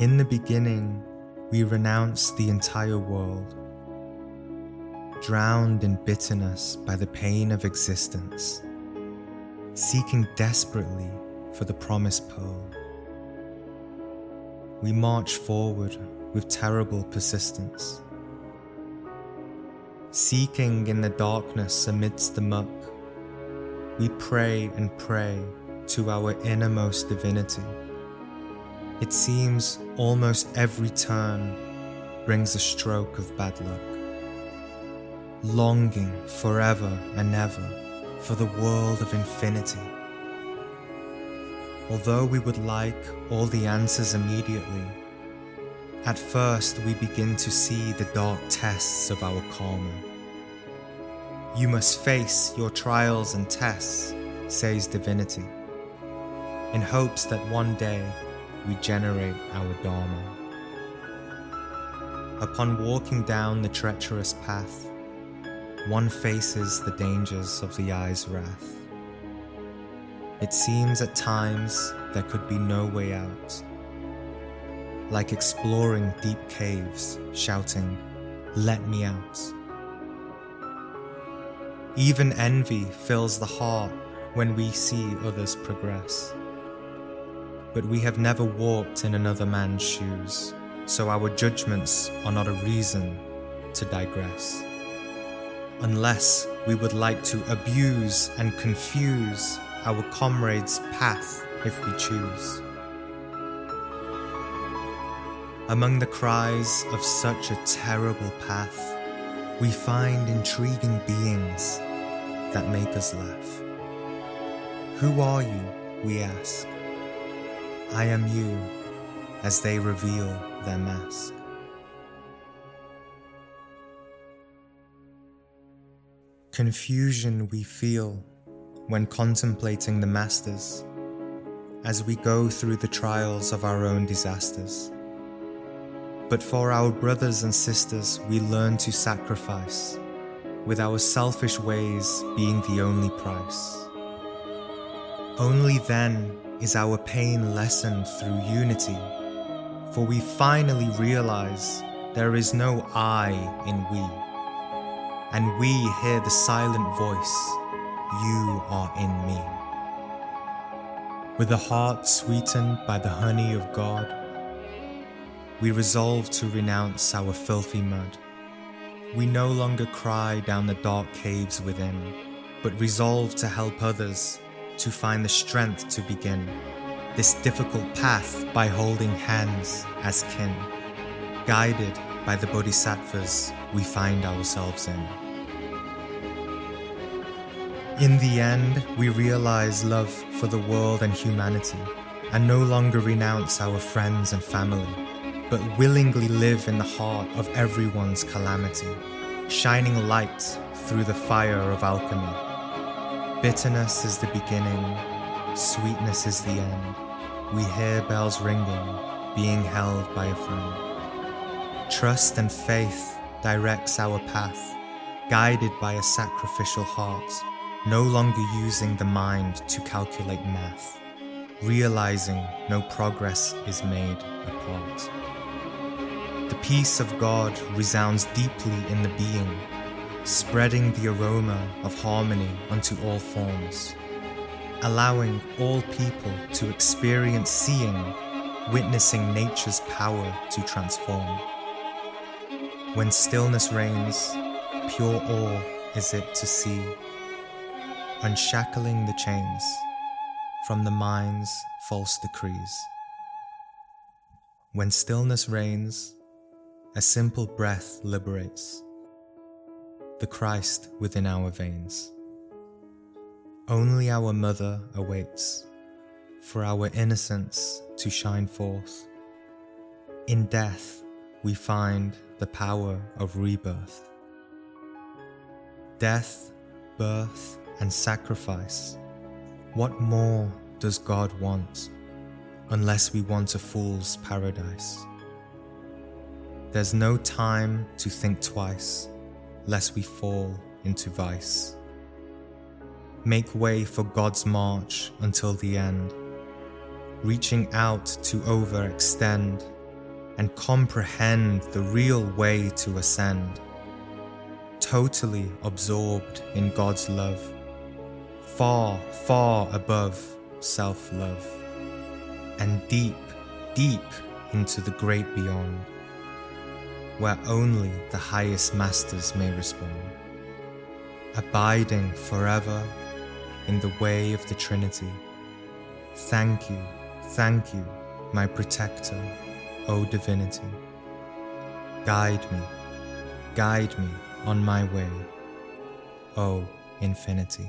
In the beginning, we renounce the entire world, drowned in bitterness by the pain of existence, seeking desperately for the promised pearl. We march forward with terrible persistence, seeking in the darkness amidst the muck. We pray and pray to our innermost divinity. It seems almost every turn brings a stroke of bad luck. Longing forever and ever for the world of infinity. Although we would like all the answers immediately, at first we begin to see the dark tests of our karma. You must face your trials and tests, says divinity, in hopes that one day we generate our Dharma. Upon walking down the treacherous path, one faces the dangers of the eye's wrath. It seems at times there could be no way out. Like exploring deep caves, shouting, Let me out. Even envy fills the heart when we see others progress but we have never walked in another man's shoes, so our judgments are not a reason to digress. Unless we would like to abuse and confuse our comrade's path if we choose. Among the cries of such a terrible path, we find intriguing beings that make us laugh. Who are you? We ask. I am you as they reveal their mask. Confusion we feel when contemplating the Masters as we go through the trials of our own disasters. But for our brothers and sisters, we learn to sacrifice, with our selfish ways being the only price. Only then is our pain lessened through unity, for we finally realize there is no I in we, and we hear the silent voice, You are in me. With a heart sweetened by the honey of God, we resolve to renounce our filthy mud. We no longer cry down the dark caves within, but resolve to help others to find the strength to begin this difficult path by holding hands as kin, guided by the bodhisattvas we find ourselves in. In the end, we realize love for the world and humanity, and no longer renounce our friends and family, but willingly live in the heart of everyone's calamity, shining light through the fire of alchemy Bitterness is the beginning, sweetness is the end. We hear bells ringing, being held by a friend. Trust and faith directs our path, guided by a sacrificial heart, no longer using the mind to calculate math, realizing no progress is made apart. The peace of God resounds deeply in the being spreading the aroma of harmony unto all forms, allowing all people to experience seeing, witnessing nature's power to transform. When stillness reigns, pure awe is it to see, unshackling the chains from the mind's false decrees. When stillness reigns, a simple breath liberates the Christ within our veins. Only our mother awaits for our innocence to shine forth. In death, we find the power of rebirth. Death, birth, and sacrifice. What more does God want unless we want a fool's paradise? There's no time to think twice lest we fall into vice. Make way for God's march until the end, reaching out to overextend and comprehend the real way to ascend. Totally absorbed in God's love, far, far above self love, and deep, deep into the great beyond, where only the highest masters may respond, abiding forever in the way of the Trinity. Thank you, thank you, my protector, O divinity. Guide me, guide me on my way, O infinity.